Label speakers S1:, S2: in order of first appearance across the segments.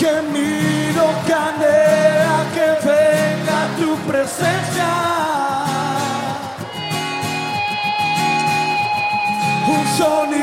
S1: gemido que anhela que venga tu presencia. Un sonido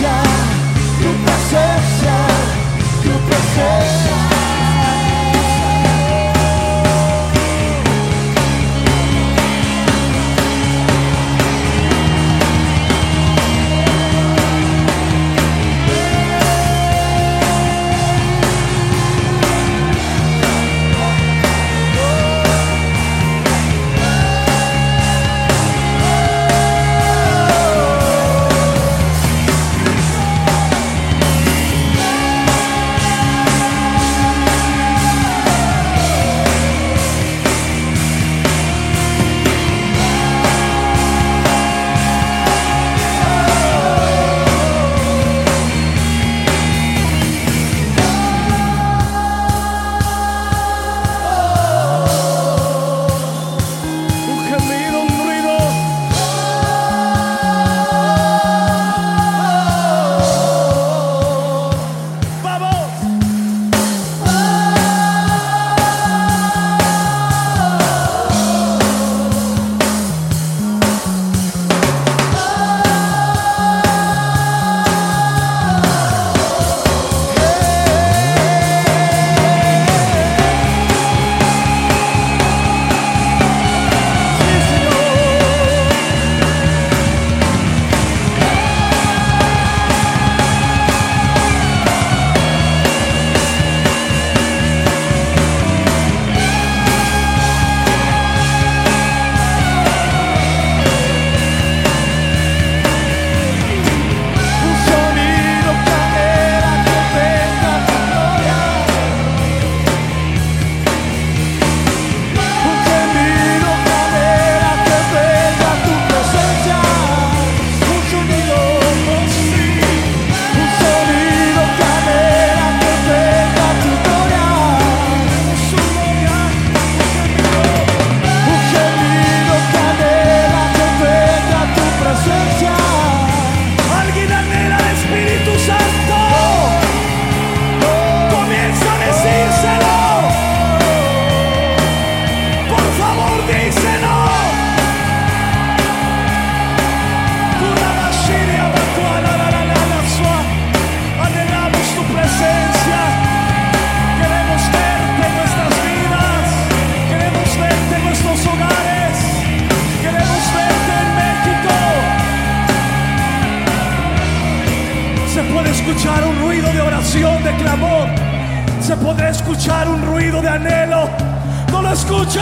S1: shine. podré escuchar un ruido de anhelo. No lo escucho.